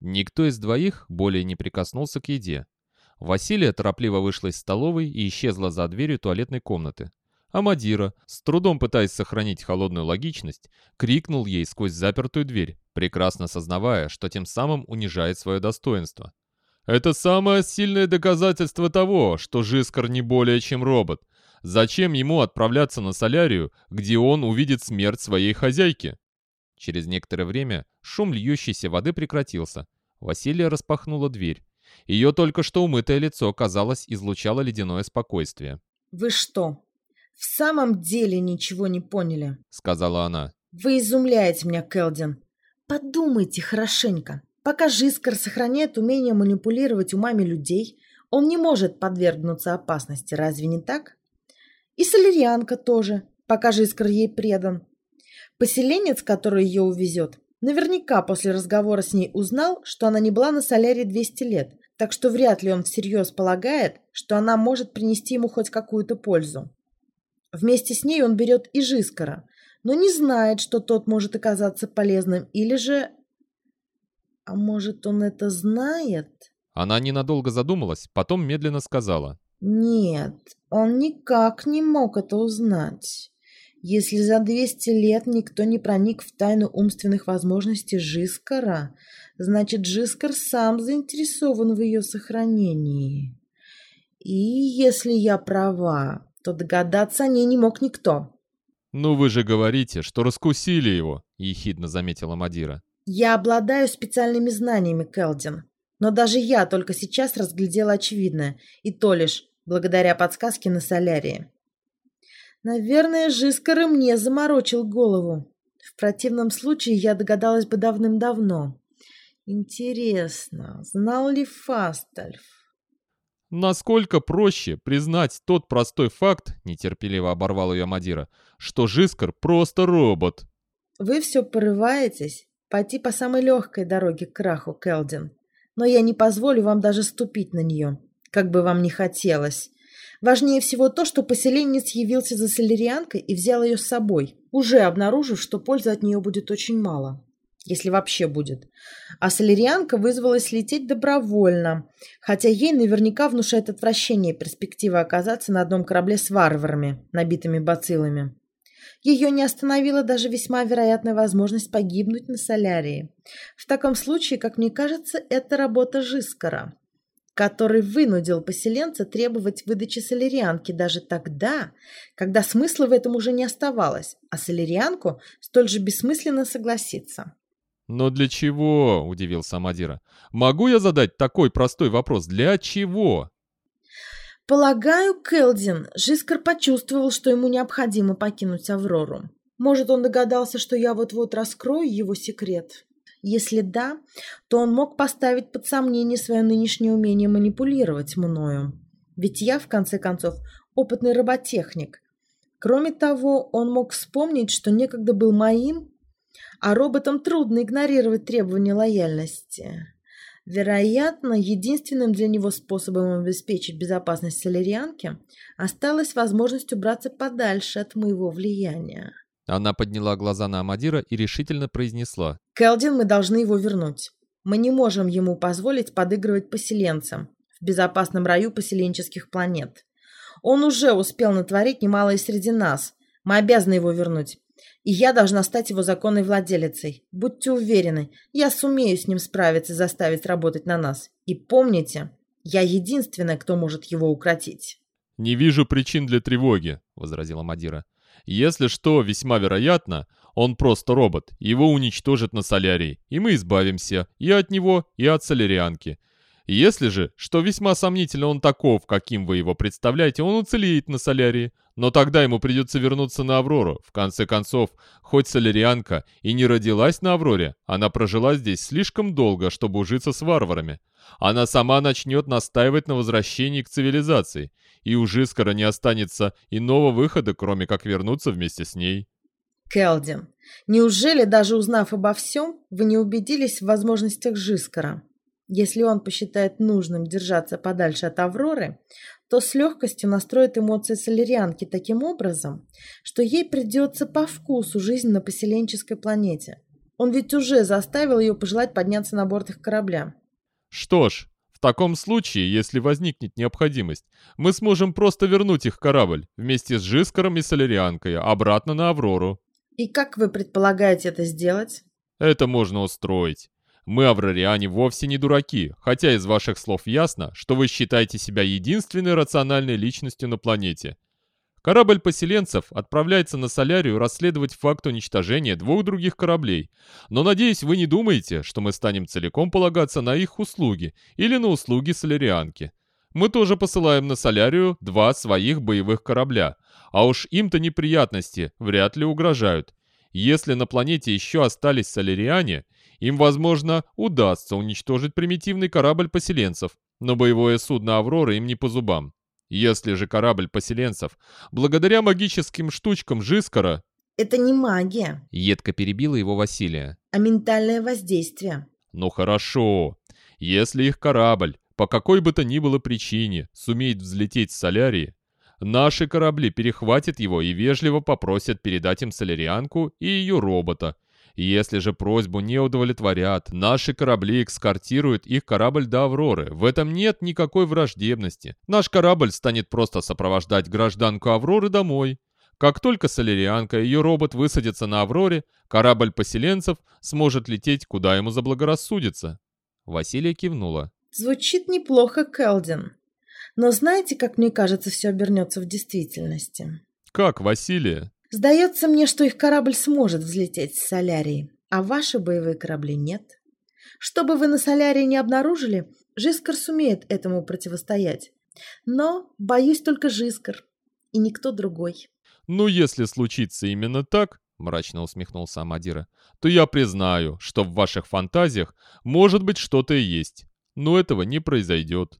Никто из двоих более не прикоснулся к еде. Василия торопливо вышла из столовой и исчезла за дверью туалетной комнаты. А Мадира, с трудом пытаясь сохранить холодную логичность, крикнул ей сквозь запертую дверь, прекрасно сознавая, что тем самым унижает свое достоинство. «Это самое сильное доказательство того, что Жискар не более чем робот. Зачем ему отправляться на солярию, где он увидит смерть своей хозяйки?» Через некоторое время шум льющейся воды прекратился. Василия распахнула дверь. Ее только что умытое лицо, казалось, излучало ледяное спокойствие. «Вы что, в самом деле ничего не поняли?» — сказала она. «Вы изумляете меня, Келдин. Подумайте хорошенько. Пока Жискар сохраняет умение манипулировать умами людей, он не может подвергнуться опасности, разве не так? И Солерианка тоже, пока Жискар ей предан. Поселенец, который ее увезет, наверняка после разговора с ней узнал, что она не была на соляре 200 лет, так что вряд ли он всерьез полагает, что она может принести ему хоть какую-то пользу. Вместе с ней он берет и Жискара, но не знает, что тот может оказаться полезным, или же... А может, он это знает? Она ненадолго задумалась, потом медленно сказала. Нет, он никак не мог это узнать. Если за 200 лет никто не проник в тайну умственных возможностей Жискара, значит, Жискар сам заинтересован в ее сохранении. И если я права, то догадаться о ней не мог никто. «Ну вы же говорите, что раскусили его», — ехидно заметила Мадира. «Я обладаю специальными знаниями, Келдин. Но даже я только сейчас разглядела очевидное, и то лишь благодаря подсказке на солярии. Наверное, Жискар и мне заморочил голову. В противном случае я догадалась бы давным-давно. Интересно, знал ли Фастальф? Насколько проще признать тот простой факт, нетерпеливо оборвал ее Мадира, что Жискар просто робот. Вы все порываетесь пойти по самой легкой дороге к краху, Келдин. Но я не позволю вам даже ступить на нее, как бы вам ни хотелось. Важнее всего то, что поселенец явился за солерианкой и взял ее с собой, уже обнаружив, что пользы от нее будет очень мало. Если вообще будет. А солерианка вызвалась лететь добровольно, хотя ей наверняка внушает отвращение перспектива оказаться на одном корабле с варварами, набитыми бациллами. Ее не остановила даже весьма вероятная возможность погибнуть на солярии. В таком случае, как мне кажется, это работа Жискара который вынудил поселенца требовать выдачи солярианки даже тогда, когда смысла в этом уже не оставалось, а солярианку столь же бессмысленно согласиться. «Но для чего?» – удивился Мадира. «Могу я задать такой простой вопрос? Для чего?» «Полагаю, Келдин, Жискар почувствовал, что ему необходимо покинуть Аврору. Может, он догадался, что я вот-вот раскрою его секрет?» Если да, то он мог поставить под сомнение свое нынешнее умение манипулировать мною. Ведь я, в конце концов, опытный роботехник. Кроме того, он мог вспомнить, что некогда был моим, а роботам трудно игнорировать требования лояльности. Вероятно, единственным для него способом обеспечить безопасность солерианки осталась возможность убраться подальше от моего влияния. Она подняла глаза на Амадира и решительно произнесла. «Келдин, мы должны его вернуть. Мы не можем ему позволить подыгрывать поселенцам в безопасном раю поселенческих планет. Он уже успел натворить немало и среди нас. Мы обязаны его вернуть. И я должна стать его законной владелицей. Будьте уверены, я сумею с ним справиться и заставить работать на нас. И помните, я единственная, кто может его укротить». «Не вижу причин для тревоги», — возразила Мадира. Если что, весьма вероятно, он просто робот, его уничтожат на солярии, и мы избавимся и от него, и от солярианки. Если же, что весьма сомнительно он таков, каким вы его представляете, он уцелеет на солярии, но тогда ему придется вернуться на Аврору. В конце концов, хоть солярианка и не родилась на Авроре, она прожила здесь слишком долго, чтобы ужиться с варварами. Она сама начнет настаивать на возвращении к цивилизации, и у Жискара не останется иного выхода, кроме как вернуться вместе с ней. Келдин, неужели, даже узнав обо всем, вы не убедились в возможностях Жискара? Если он посчитает нужным держаться подальше от Авроры, то с легкостью настроит эмоции солярианки таким образом, что ей придется по вкусу жизнь на поселенческой планете. Он ведь уже заставил ее пожелать подняться на борт их корабля. Что ж, в таком случае, если возникнет необходимость, мы сможем просто вернуть их корабль вместе с Жискаром и Солярианкой обратно на Аврору. И как вы предполагаете это сделать? Это можно устроить. Мы, аврариане, вовсе не дураки, хотя из ваших слов ясно, что вы считаете себя единственной рациональной личностью на планете. Корабль поселенцев отправляется на Солярию расследовать факт уничтожения двух других кораблей. Но, надеюсь, вы не думаете, что мы станем целиком полагаться на их услуги или на услуги солярианки. Мы тоже посылаем на Солярию два своих боевых корабля, а уж им-то неприятности вряд ли угрожают. Если на планете еще остались соляриане, им, возможно, удастся уничтожить примитивный корабль поселенцев, но боевое судно «Аврора» им не по зубам. Если же корабль поселенцев, благодаря магическим штучкам Жискара... Это не магия. Едко перебила его Василия. А ментальное воздействие. Ну хорошо. Если их корабль, по какой бы то ни было причине, сумеет взлететь с Солярии, наши корабли перехватят его и вежливо попросят передать им солярианку и ее робота, если же просьбу не удовлетворят, наши корабли экскортируют их корабль до Авроры. В этом нет никакой враждебности. Наш корабль станет просто сопровождать гражданку Авроры домой. Как только Солярианка и ее робот высадятся на Авроре, корабль поселенцев сможет лететь, куда ему заблагорассудится. Василия кивнула. Звучит неплохо, Келдин. Но знаете, как мне кажется, все обернется в действительности? Как, Василия? Сдается мне, что их корабль сможет взлететь с Солярии, а ваши боевые корабли нет. Что бы вы на Солярии не обнаружили, Жискар сумеет этому противостоять. Но, боюсь, только Жискар и никто другой. «Ну, если случится именно так, — мрачно усмехнулся Амадира, — то я признаю, что в ваших фантазиях может быть что-то и есть. Но этого не произойдет.